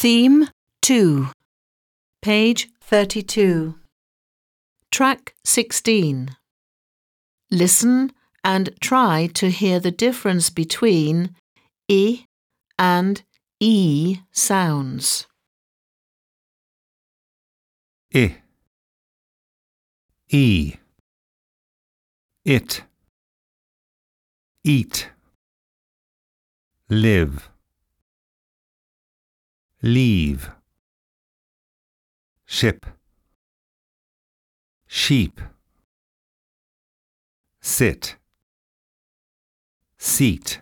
Theme 2, page 32. Track 16. Listen and try to hear the difference between I and E sounds. I. E. It. Eat. Live. Leave. Ship. Sheep. Sit. Seat.